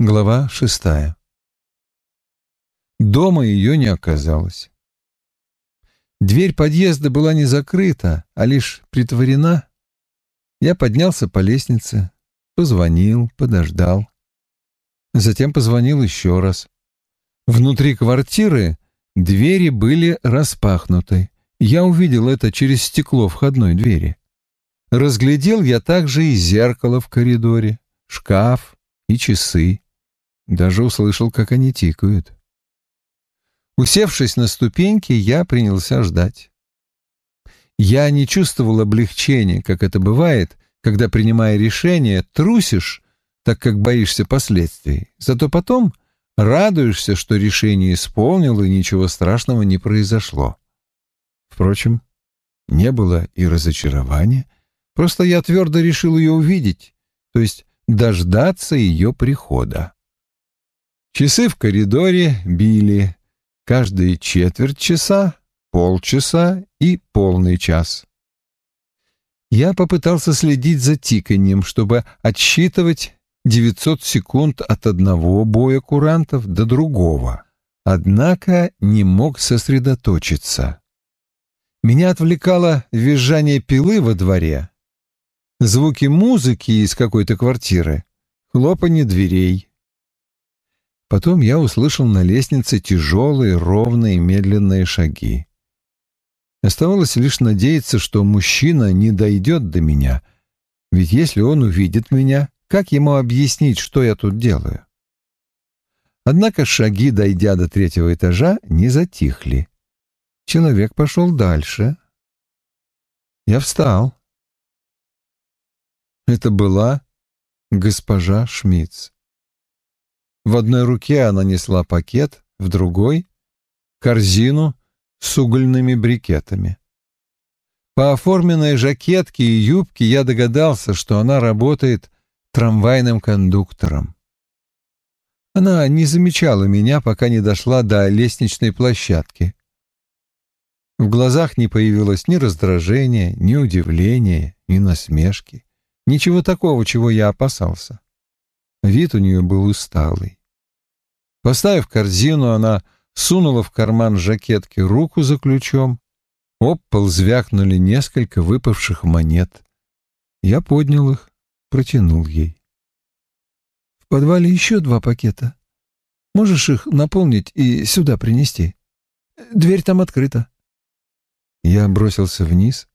Глава шестая. Дома ее не оказалось. Дверь подъезда была не закрыта, а лишь притворена. Я поднялся по лестнице, позвонил, подождал. Затем позвонил еще раз. Внутри квартиры двери были распахнуты. Я увидел это через стекло входной двери. Разглядел я также и зеркало в коридоре, шкаф и часы. Даже услышал, как они тикают. Усевшись на ступеньки, я принялся ждать. Я не чувствовал облегчения, как это бывает, когда, принимая решение, трусишь, так как боишься последствий. Зато потом радуешься, что решение исполнил и ничего страшного не произошло. Впрочем, не было и разочарования, просто я твердо решил ее увидеть, то есть дождаться ее прихода. Часы в коридоре били каждые четверть часа, полчаса и полный час. Я попытался следить за тиканьем, чтобы отсчитывать 900 секунд от одного боя курантов до другого. Однако не мог сосредоточиться. Меня отвлекало визжание пилы во дворе, звуки музыки из какой-то квартиры, хлопанье дверей. Потом я услышал на лестнице тяжелые, ровные, медленные шаги. Оставалось лишь надеяться, что мужчина не дойдет до меня, ведь если он увидит меня, как ему объяснить, что я тут делаю? Однако шаги, дойдя до третьего этажа, не затихли. Человек пошел дальше. Я встал. Это была госпожа Шмидц. В одной руке она несла пакет, в другой — корзину с угольными брикетами. По оформленной жакетке и юбке я догадался, что она работает трамвайным кондуктором. Она не замечала меня, пока не дошла до лестничной площадки. В глазах не появилось ни раздражения, ни удивления, ни насмешки. Ничего такого, чего я опасался. Вид у нее был усталый. Поставив корзину, она сунула в карман жакетки руку за ключом. Об пол звякнули несколько выпавших монет. Я поднял их, протянул ей. «В подвале еще два пакета. Можешь их наполнить и сюда принести? Дверь там открыта». Я бросился вниз.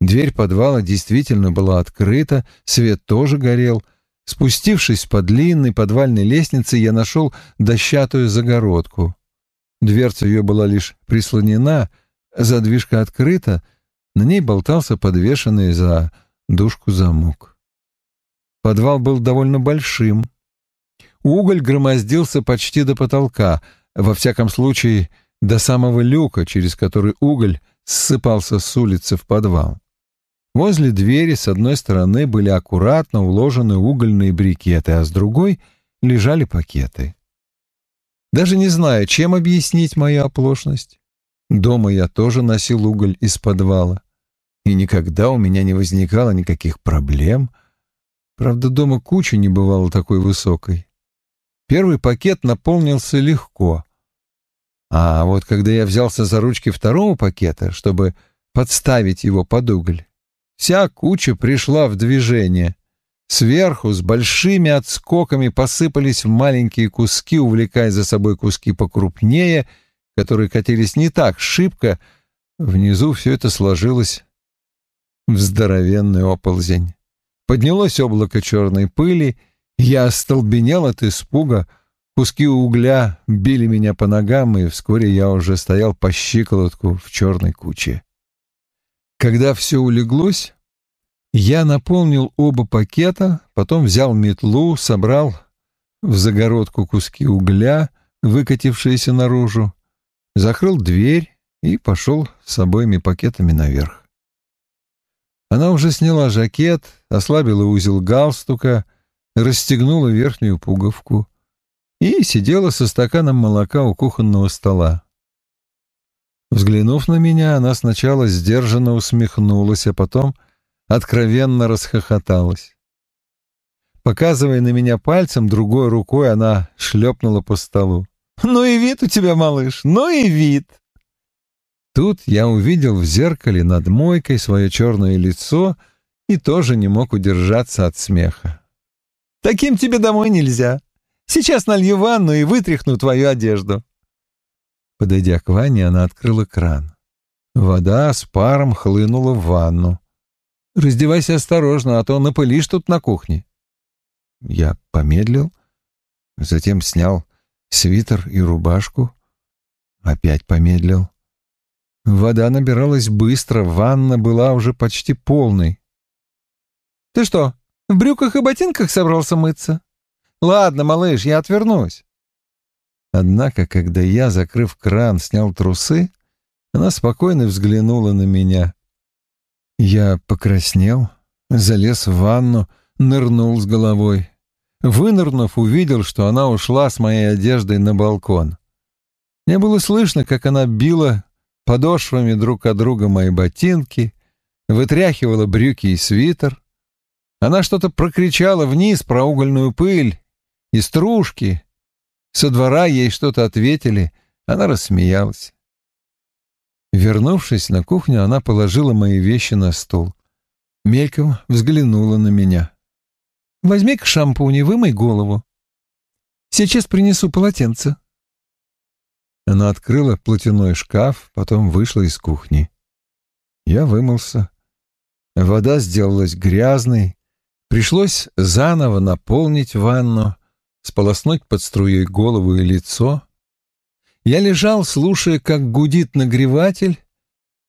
Дверь подвала действительно была открыта, свет тоже горел — Спустившись по длинной подвальной лестнице, я нашел дощатую загородку. Дверца ее была лишь прислонена, задвижка открыта, на ней болтался подвешенный за дужку замок. Подвал был довольно большим. Уголь громоздился почти до потолка, во всяком случае до самого люка, через который уголь ссыпался с улицы в подвал. Возле двери с одной стороны были аккуратно уложены угольные брикеты, а с другой лежали пакеты. Даже не знаю, чем объяснить мою оплошность. Дома я тоже носил уголь из подвала, и никогда у меня не возникало никаких проблем. Правда, дома куча не бывала такой высокой. Первый пакет наполнился легко. А вот когда я взялся за ручки второго пакета, чтобы подставить его под уголь, Вся куча пришла в движение. Сверху с большими отскоками посыпались маленькие куски, увлекая за собой куски покрупнее, которые катились не так шибко. Внизу все это сложилось в здоровенный оползень. Поднялось облако черной пыли, я остолбенел от испуга, куски угля били меня по ногам, и вскоре я уже стоял по щиколотку в черной куче. Когда все улеглось, я наполнил оба пакета, потом взял метлу, собрал в загородку куски угля, выкатившиеся наружу, закрыл дверь и пошел с обоими пакетами наверх. Она уже сняла жакет, ослабила узел галстука, расстегнула верхнюю пуговку и сидела со стаканом молока у кухонного стола. Взглянув на меня, она сначала сдержанно усмехнулась, а потом откровенно расхохоталась. Показывая на меня пальцем, другой рукой она шлепнула по столу. «Ну и вид у тебя, малыш, ну и вид!» Тут я увидел в зеркале над мойкой свое черное лицо и тоже не мог удержаться от смеха. «Таким тебе домой нельзя. Сейчас налью ванну и вытряхну твою одежду». Подойдя к ванне, она открыла кран. Вода с паром хлынула в ванну. «Раздевайся осторожно, а то напылишь тут на кухне». Я помедлил, затем снял свитер и рубашку, опять помедлил. Вода набиралась быстро, ванна была уже почти полной. «Ты что, в брюках и ботинках собрался мыться? Ладно, малыш, я отвернусь». Однако, когда я, закрыв кран, снял трусы, она спокойно взглянула на меня. Я покраснел, залез в ванну, нырнул с головой. Вынырнув, увидел, что она ушла с моей одеждой на балкон. Мне было слышно, как она била подошвами друг от друга мои ботинки, вытряхивала брюки и свитер. Она что-то прокричала вниз про угольную пыль и стружки. Со двора ей что-то ответили, она рассмеялась. Вернувшись на кухню, она положила мои вещи на стол. Мельком взглянула на меня. «Возьми-ка шампунь и вымой голову. Сейчас принесу полотенце». Она открыла платяной шкаф, потом вышла из кухни. Я вымылся. Вода сделалась грязной. Пришлось заново наполнить ванну, сполоснуть под струей голову и лицо. Я лежал, слушая, как гудит нагреватель,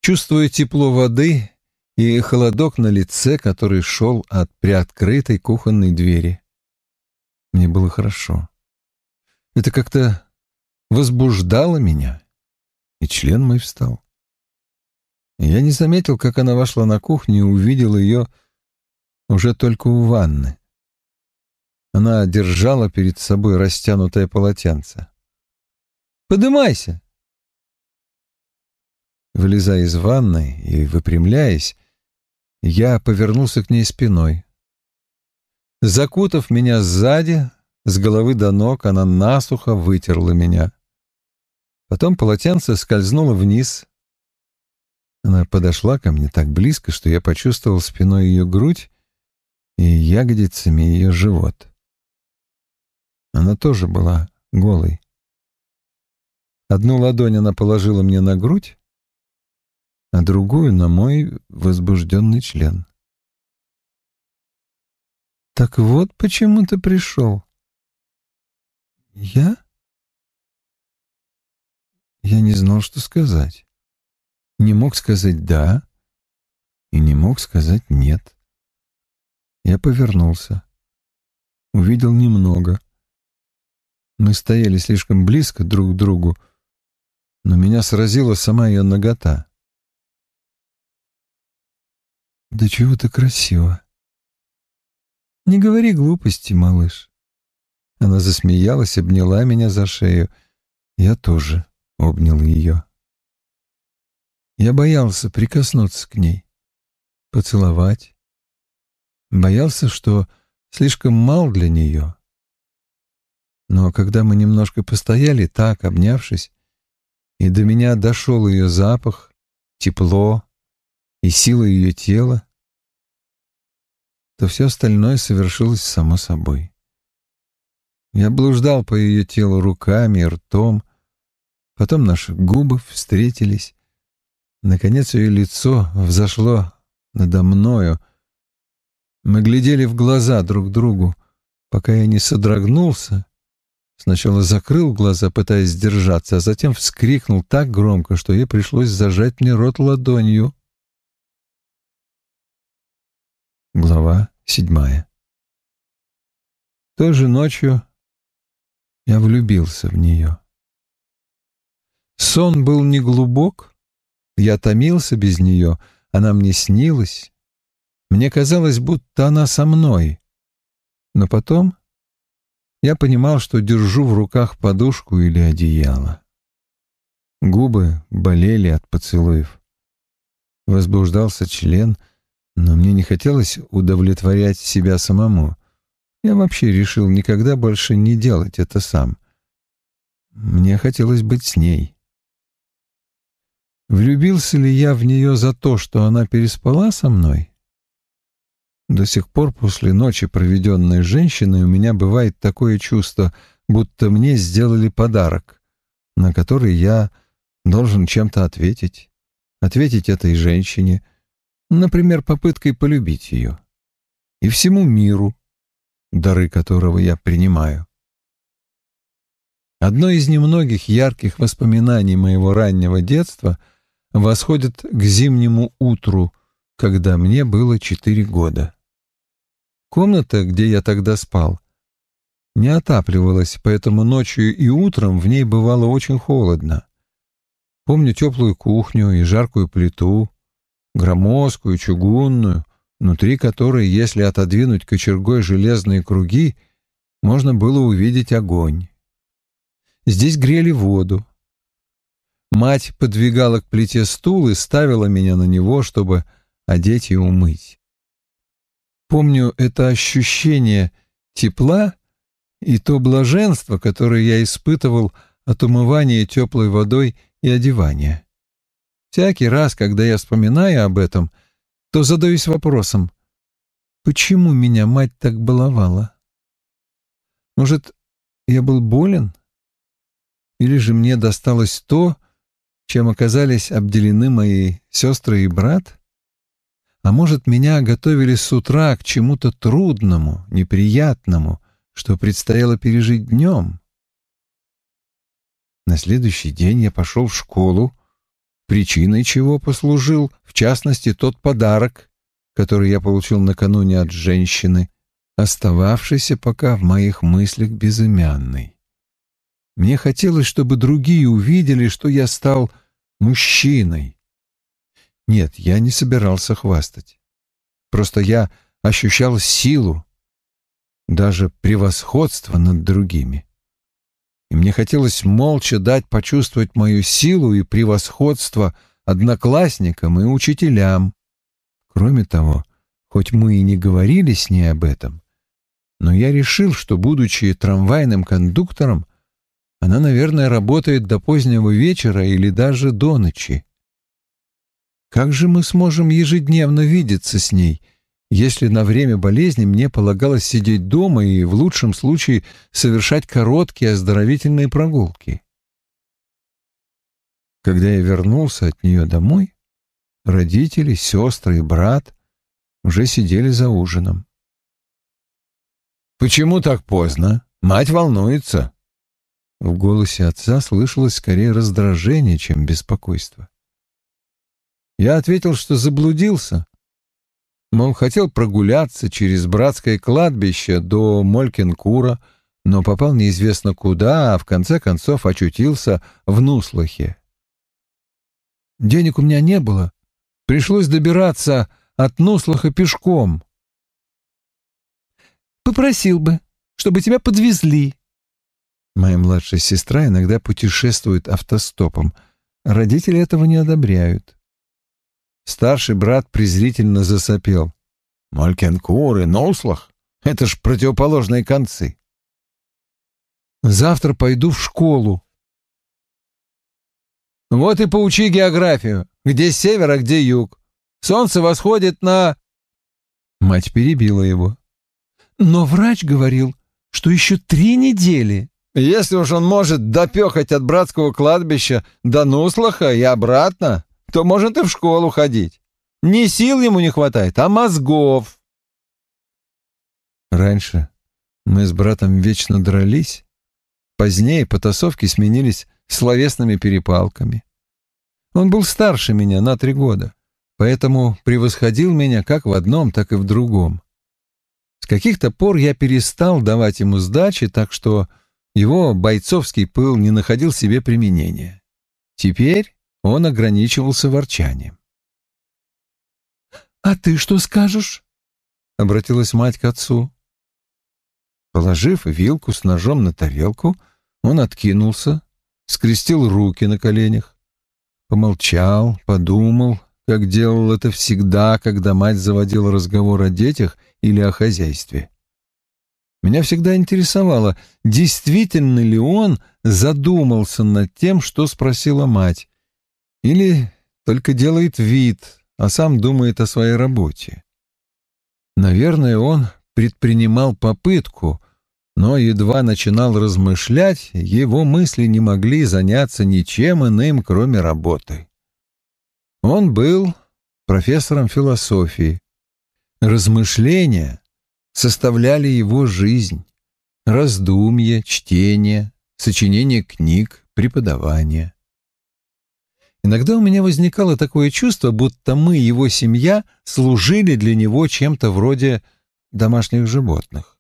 чувствуя тепло воды и холодок на лице, который шел от приоткрытой кухонной двери. Мне было хорошо. Это как-то возбуждало меня, и член мой встал. Я не заметил, как она вошла на кухню и увидел ее уже только у ванны. Она держала перед собой растянутое полотенце. «Подымайся!» Вылезая из ванны и выпрямляясь, я повернулся к ней спиной. Закутав меня сзади, с головы до ног, она насухо вытерла меня. Потом полотенце скользнуло вниз. Она подошла ко мне так близко, что я почувствовал спиной ее грудь и ягодицами ее живот. Она тоже была голой. Одну ладонь она положила мне на грудь, а другую — на мой возбужденный член. «Так вот почему ты пришел». «Я?» Я не знал, что сказать. Не мог сказать «да» и не мог сказать «нет». Я повернулся. Увидел немного. Мы стояли слишком близко друг к другу, но меня сразила сама ее нагота. «Да чего ты красиво!» «Не говори глупости, малыш!» Она засмеялась, обняла меня за шею. Я тоже обнял ее. Я боялся прикоснуться к ней, поцеловать. Боялся, что слишком мал для нее. Но когда мы немножко постояли так, обнявшись, и до меня дошел ее запах, тепло и сила ее тела, то все остальное совершилось само собой. Я блуждал по ее телу руками и ртом, Потом наши губы встретились. Наконец ее лицо взошло надо мною. Мы глядели в глаза друг другу, пока я не содрогнулся. Сначала закрыл глаза, пытаясь сдержаться, а затем вскрикнул так громко, что ей пришлось зажать мне рот ладонью. Глава седьмая Той же ночью я влюбился в нее. Сон был неглубок, я томился без нее, она мне снилась. Мне казалось, будто она со мной. Но потом я понимал, что держу в руках подушку или одеяло. Губы болели от поцелуев. Возбуждался член, но мне не хотелось удовлетворять себя самому. Я вообще решил никогда больше не делать это сам. Мне хотелось быть с ней. Влюбился ли я в нее за то, что она переспала со мной? До сих пор после ночи, проведенной с женщиной, у меня бывает такое чувство, будто мне сделали подарок, на который я должен чем-то ответить. Ответить этой женщине, например, попыткой полюбить ее. И всему миру, дары которого я принимаю. Одно из немногих ярких воспоминаний моего раннего детства восходит к зимнему утру, когда мне было четыре года. Комната, где я тогда спал, не отапливалась, поэтому ночью и утром в ней бывало очень холодно. Помню теплую кухню и жаркую плиту, громоздкую, чугунную, внутри которой, если отодвинуть кочергой железные круги, можно было увидеть огонь. Здесь грели воду. Мать подвигала к плите стул и ставила меня на него, чтобы одеть и умыть. Помню это ощущение тепла и то блаженство, которое я испытывал от умывания теплой водой и одевания. Всякий раз, когда я вспоминаю об этом — то задаюсь вопросом, почему меня мать так баловала? Может, я был болен? Или же мне досталось то, чем оказались обделены мои сестры и брат? А может, меня готовили с утра к чему-то трудному, неприятному, что предстояло пережить днем? На следующий день я пошел в школу, причиной чего послужил, в частности, тот подарок, который я получил накануне от женщины, остававшийся пока в моих мыслях безымянной. Мне хотелось, чтобы другие увидели, что я стал мужчиной. Нет, я не собирался хвастать. Просто я ощущал силу, даже превосходство над другими и мне хотелось молча дать почувствовать мою силу и превосходство одноклассникам и учителям. Кроме того, хоть мы и не говорили с ней об этом, но я решил, что, будучи трамвайным кондуктором, она, наверное, работает до позднего вечера или даже до ночи. Как же мы сможем ежедневно видеться с ней — если на время болезни мне полагалось сидеть дома и в лучшем случае совершать короткие оздоровительные прогулки. Когда я вернулся от нее домой, родители, сестры и брат уже сидели за ужином. «Почему так поздно? Мать волнуется». В голосе отца слышалось скорее раздражение, чем беспокойство. Я ответил, что заблудился, Мол, хотел прогуляться через братское кладбище до Молькинкура, но попал неизвестно куда, а в конце концов очутился в Нуслахе. Денег у меня не было. Пришлось добираться от Нуслаха пешком. Попросил бы, чтобы тебя подвезли. Моя младшая сестра иногда путешествует автостопом. Родители этого не одобряют. Старший брат презрительно засопел. «Малькенкур и это ж противоположные концы». «Завтра пойду в школу». «Вот и поучи географию. Где север, а где юг. Солнце восходит на...» Мать перебила его. «Но врач говорил, что еще три недели». «Если уж он может допехать от братского кладбища до Нуслаха и обратно, то может и в школу ходить. Не сил ему не хватает, а мозгов. Раньше мы с братом вечно дрались. Позднее потасовки сменились словесными перепалками. Он был старше меня на три года, поэтому превосходил меня как в одном, так и в другом. С каких-то пор я перестал давать ему сдачи, так что его бойцовский пыл не находил себе применения. Теперь он ограничивался ворчанием. «А ты что скажешь?» — обратилась мать к отцу. Положив вилку с ножом на тарелку, он откинулся, скрестил руки на коленях, помолчал, подумал, как делал это всегда, когда мать заводила разговор о детях или о хозяйстве. Меня всегда интересовало, действительно ли он задумался над тем, что спросила мать, или только делает вид, а сам думает о своей работе. Наверное, он предпринимал попытку, но едва начинал размышлять, его мысли не могли заняться ничем иным, кроме работы. Он был профессором философии. Размышления составляли его жизнь, раздумья, чтение, сочинение книг, преподавание. Иногда у меня возникало такое чувство, будто мы, его семья, служили для него чем-то вроде домашних животных.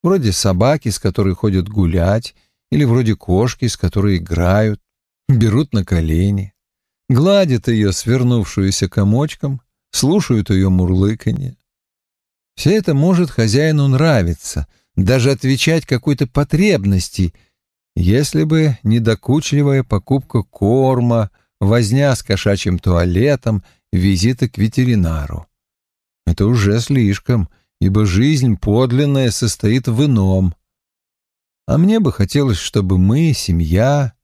Вроде собаки, с которой ходят гулять, или вроде кошки, с которой играют, берут на колени, гладят ее, свернувшуюся комочком, слушают ее мурлыканье. Все это может хозяину нравиться, даже отвечать какой-то потребности, если бы недокучливая покупка корма, возня с кошачьим туалетом, визиты к ветеринару. Это уже слишком, ибо жизнь подлинная состоит в ином. А мне бы хотелось, чтобы мы, семья,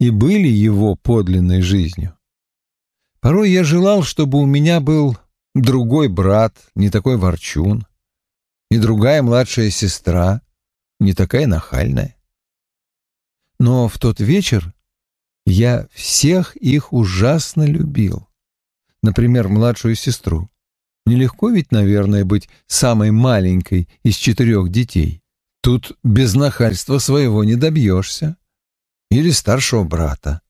и были его подлинной жизнью. Порой я желал, чтобы у меня был другой брат, не такой ворчун, и другая младшая сестра, не такая нахальная. Но в тот вечер я всех их ужасно любил. Например, младшую сестру. Нелегко ведь, наверное, быть самой маленькой из четырех детей. Тут без нахальства своего не добьешься. Или старшего брата.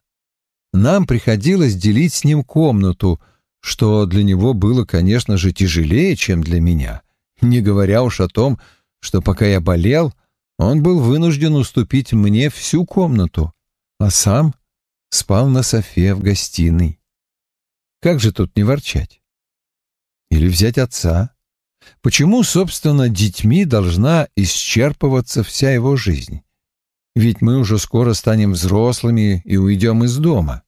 Нам приходилось делить с ним комнату, что для него было, конечно же, тяжелее, чем для меня, не говоря уж о том, что пока я болел, он был вынужден уступить мне всю комнату, а сам спал на софе в гостиной. Как же тут не ворчать? Или взять отца? Почему, собственно, детьми должна исчерпываться вся его жизнь? Ведь мы уже скоро станем взрослыми и уйдем из дома.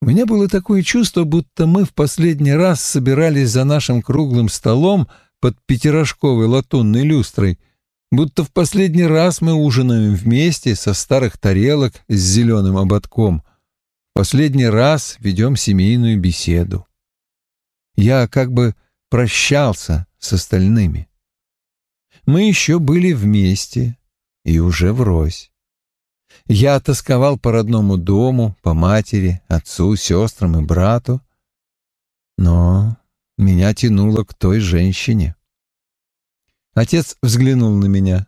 У меня было такое чувство, будто мы в последний раз собирались за нашим круглым столом под пятирожковой латунной люстрой — будто в последний раз мы ужинаем вместе со старых тарелок с зеленым ободком. В последний раз ведем семейную беседу. Я как бы прощался с остальными. Мы еще были вместе и уже врозь. Я тосковал по родному дому, по матери, отцу, сестрам и брату, но меня тянуло к той женщине. Отец взглянул на меня.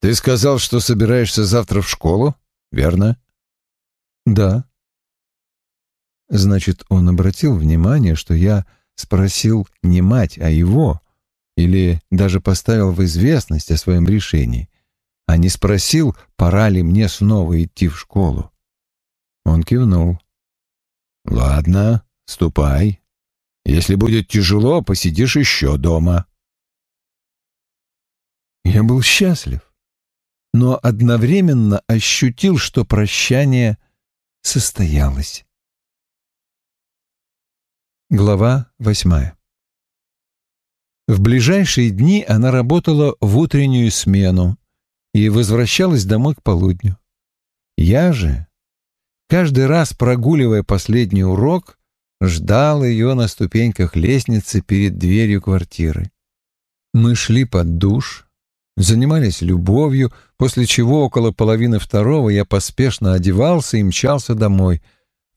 «Ты сказал, что собираешься завтра в школу, верно?» «Да». Значит, он обратил внимание, что я спросил не мать, а его, или даже поставил в известность о своем решении, а не спросил, пора ли мне снова идти в школу. Он кивнул. «Ладно, ступай. Если будет тяжело, посидишь еще дома». Я был счастлив, но одновременно ощутил, что прощание состоялось. Глава восьмая В ближайшие дни она работала в утреннюю смену и возвращалась домой к полудню. Я же, каждый раз прогуливая последний урок, ждал ее на ступеньках лестницы перед дверью квартиры. Мы шли под душ, занимались любовью, после чего около половины второго я поспешно одевался и мчался домой.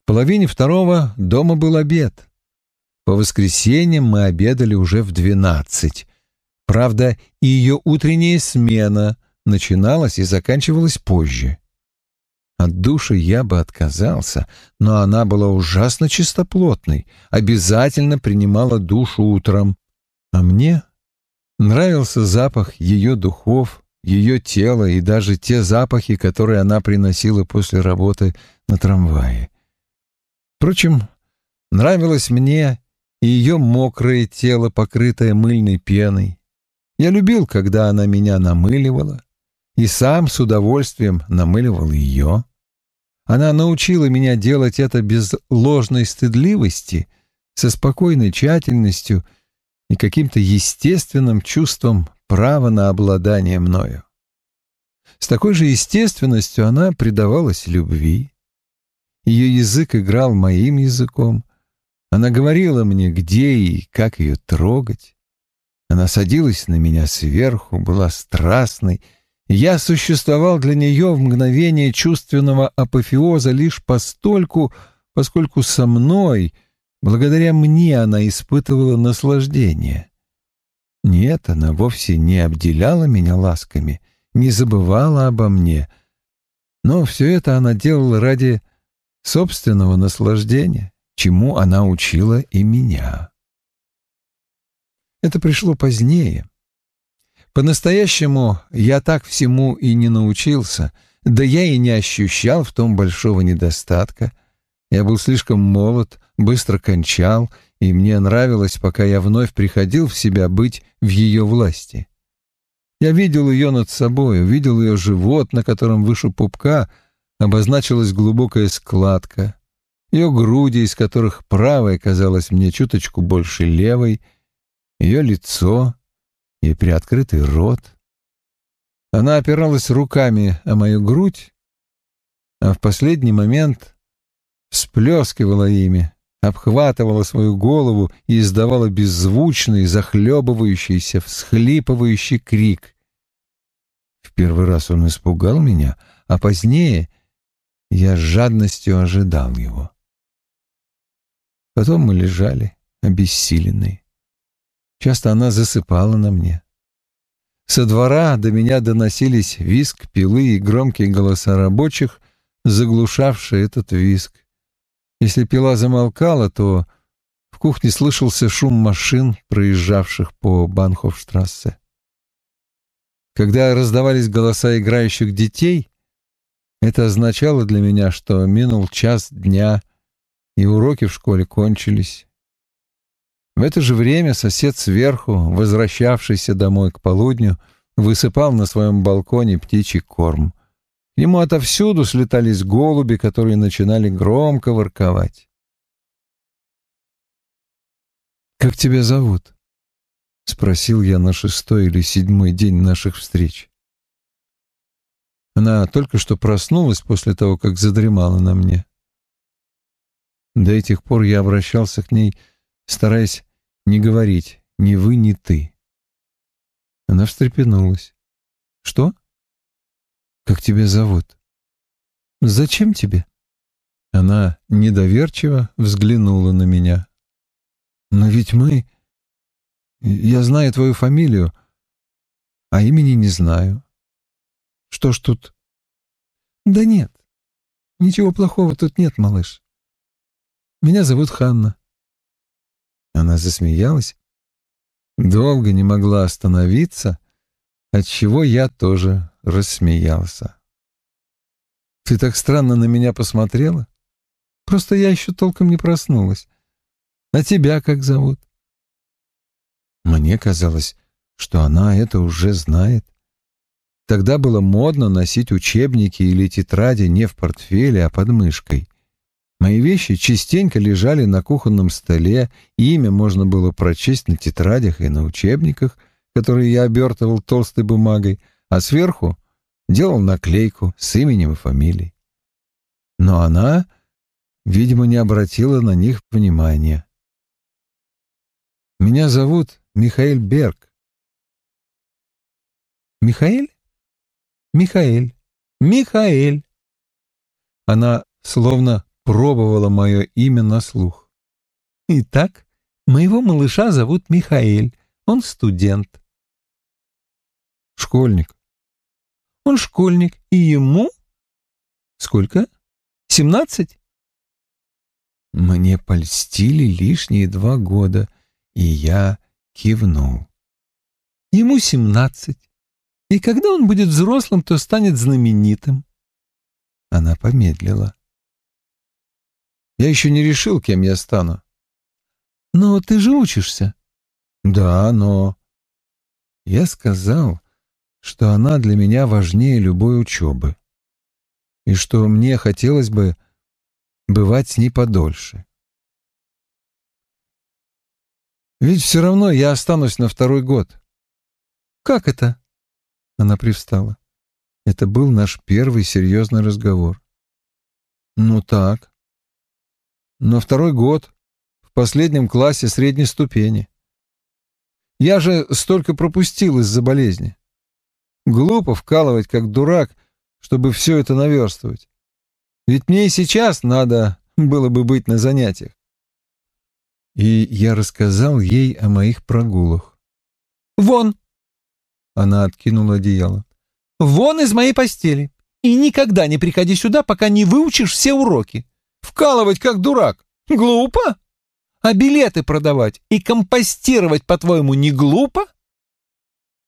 В половине второго дома был обед. По воскресеньям мы обедали уже в двенадцать. Правда, и ее утренняя смена начиналась и заканчивалась позже. От души я бы отказался, но она была ужасно чистоплотной, обязательно принимала душу утром. А мне Нравился запах ее духов, ее тела и даже те запахи, которые она приносила после работы на трамвае. Впрочем, нравилось мне и ее мокрое тело, покрытое мыльной пеной. Я любил, когда она меня намыливала, и сам с удовольствием намыливал ее. Она научила меня делать это без ложной стыдливости, со спокойной тщательностью и каким-то естественным чувством право на обладание мною. С такой же естественностью она предавалась любви. Ее язык играл моим языком. Она говорила мне, где и как ее трогать. Она садилась на меня сверху, была страстной. Я существовал для нее в мгновение чувственного апофеоза лишь постольку, поскольку со мной, благодаря мне, она испытывала наслаждение. Нет, она вовсе не обделяла меня ласками, не забывала обо мне, но все это она делала ради собственного наслаждения, чему она учила и меня. Это пришло позднее. По-настоящему я так всему и не научился, да я и не ощущал в том большого недостатка. Я был слишком молод, быстро кончал, и мне нравилось, пока я вновь приходил в себя, быть в ее власти. Я видел ее над собой, увидел ее живот, на котором выше пупка обозначилась глубокая складка, ее груди, из которых правая казалась мне чуточку больше левой — ее лицо и приоткрытый рот. Она опиралась руками о мою грудь, а в последний момент всплескивала ими, обхватывала свою голову и издавала беззвучный, захлебывающийся, всхлипывающий крик. В первый раз он испугал меня, а позднее я с жадностью ожидал его. Потом мы лежали, обессиленные. Часто она засыпала на мне. Со двора до меня доносились виск пилы и громкие голоса рабочих, заглушавшие этот виск. Если пила замолкала, то в кухне слышался шум машин, проезжавших по Банхофштрассе. Когда раздавались голоса играющих детей, это означало для меня, что минул час дня, и уроки в школе кончились. В это же время сосед сверху, возвращавшийся домой к полудню, высыпал на своем балконе птичий корм. К нему отовсюду слетались голуби, которые начинали громко ворковать. «Как тебя зовут?» — спросил я на шестой или седьмой день наших встреч. Она только что проснулась после того, как задремала на мне. До этих пор я обращался к ней стараясь не говорить ни вы, ни ты. Она встрепенулась. «Что? Как тебя зовут?» «Зачем тебе?» Она недоверчиво взглянула на меня. «Но ведь мы... Я знаю твою фамилию, а имени не знаю. Что ж тут...» «Да нет, ничего плохого тут нет, малыш. Меня зовут Ханна. Она засмеялась. Долго не могла остановиться, отчего я тоже рассмеялся. «Ты так странно на меня посмотрела? Просто я еще толком не проснулась. А тебя как зовут?» Мне казалось, что она это уже знает. Тогда было модно носить учебники или тетради не в портфеле, а под мышкой. Мои вещи частенько лежали на кухонном столе, имя можно было прочесть на тетрадях и на учебниках, которые я обертывал толстой бумагой, а сверху делал наклейку с именем и фамилией. Но она, видимо, не обратила на них внимания. «Меня зовут Михаил Берг». «Михаэль? Михаэль. Михаэль». Она словно пробовала мое имя на слух. «Итак, моего малыша зовут Михаэль. Он студент». «Школьник». «Он школьник. И ему...» «Сколько? Семнадцать?» Мне польстили лишние два года, и я кивнул. Ему семнадцать. И когда он будет взрослым, то станет знаменитым. Она помедлила. Я еще не решил, кем я стану. Но ты же учишься. Да, но... Я сказал, что она для меня важнее любой учебы. И что мне хотелось бы бывать с ней подольше. Ведь все равно я останусь на второй год. «Как это?» Она привстала. Это был наш первый серьезный разговор. «Ну так. Но второй год, в последнем классе средней ступени. Я же столько пропустил из-за болезни. Глупо вкалывать, как дурак, чтобы все это наверстывать. Ведь мне и сейчас надо было бы быть на занятиях. И я рассказал ей о моих прогулах. «Вон!» Она откинула одеяло. «Вон из моей постели! И никогда не приходи сюда, пока не выучишь все уроки. Вкалывать, как дурак. Глупо? А билеты продавать и компостировать, по-твоему, не глупо?»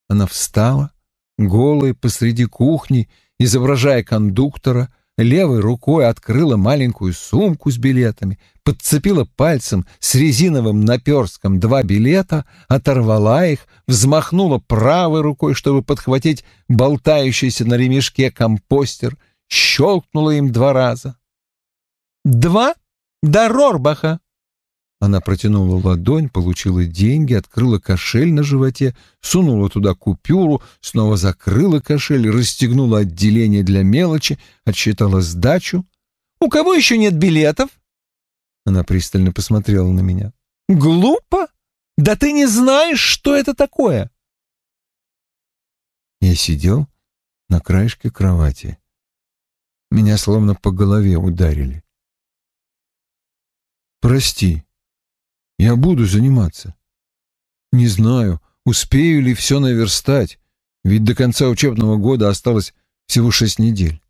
Она встала, голая посреди кухни, изображая кондуктора, левой рукой открыла маленькую сумку с билетами, подцепила пальцем с резиновым наперстком два билета, оторвала их, взмахнула правой рукой, чтобы подхватить болтающийся на ремешке компостер, щелкнула им два раза. «Два? До Рорбаха!» Она протянула ладонь, получила деньги, открыла кошель на животе, сунула туда купюру, снова закрыла кошель, расстегнула отделение для мелочи, отсчитала сдачу. «У кого еще нет билетов?» Она пристально посмотрела на меня. «Глупо? Да ты не знаешь, что это такое!» Я сидел на краешке кровати. Меня словно по голове ударили. «Прости», я буду заниматься. Не знаю, успею ли все наверстать, ведь до конца учебного года осталось всего шесть недель.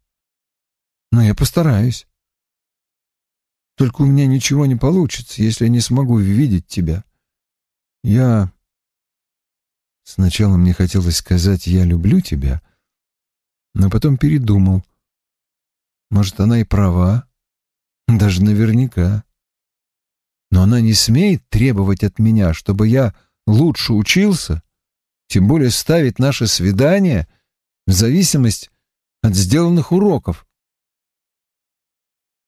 Но я постараюсь. Только у меня ничего не получится, если я не смогу видеть тебя. Я... Сначала мне хотелось сказать «я люблю тебя», но потом передумал. Может, она и права, даже наверняка но она не смеет требовать от меня, чтобы я лучше учился, тем более ставить наше свидание в зависимость от сделанных уроков.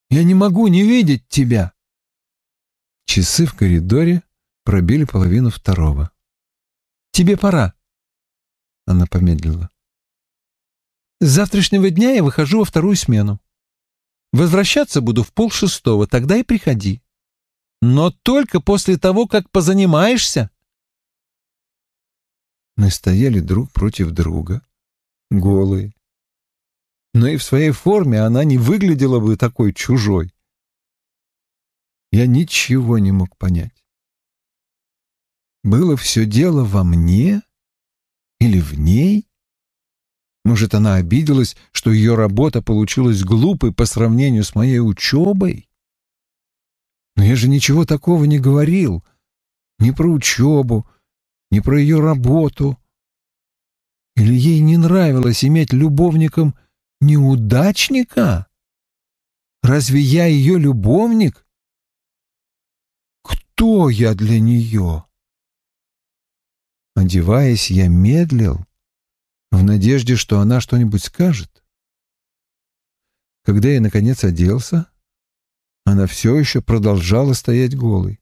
Я не могу не видеть тебя. Часы в коридоре пробили половину второго. Тебе пора. Она помедлила. С завтрашнего дня я выхожу во вторую смену. Возвращаться буду в полшестого, тогда и приходи но только после того, как позанимаешься. Мы стояли друг против друга, голые. Но и в своей форме она не выглядела бы такой чужой. Я ничего не мог понять. Было все дело во мне или в ней? Может, она обиделась, что ее работа получилась глупой по сравнению с моей учебой? Но я же ничего такого не говорил. Ни про учебу, ни про ее работу. Или ей не нравилось иметь любовником неудачника? Разве я ее любовник? Кто я для нее? Одеваясь, я медлил, в надежде, что она что-нибудь скажет. Когда я, наконец, оделся, она все еще продолжала стоять голой.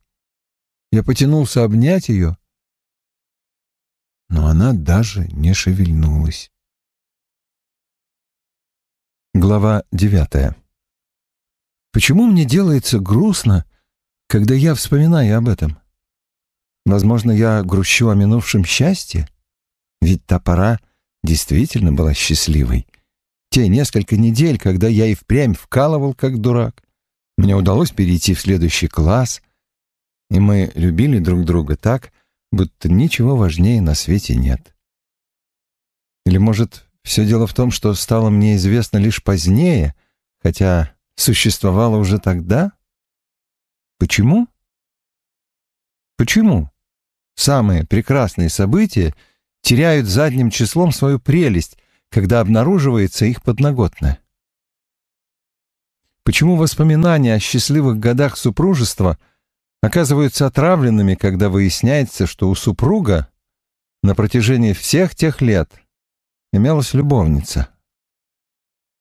Я потянулся обнять ее, но она даже не шевельнулась. Глава девятая. Почему мне делается грустно, когда я вспоминаю об этом? Возможно, я грущу о минувшем счастье? Ведь та пора действительно была счастливой. Те несколько недель, когда я и впрямь вкалывал, как дурак, мне удалось перейти в следующий класс, и мы любили друг друга так, будто ничего важнее на свете нет. Или, может, все дело в том, что стало мне известно лишь позднее, хотя существовало уже тогда? Почему? Почему? Самые прекрасные события теряют задним числом свою прелесть, когда обнаруживается их подноготное. Почему воспоминания о счастливых годах супружества оказываются отравленными, когда выясняется, что у супруга на протяжении всех тех лет имелась любовница?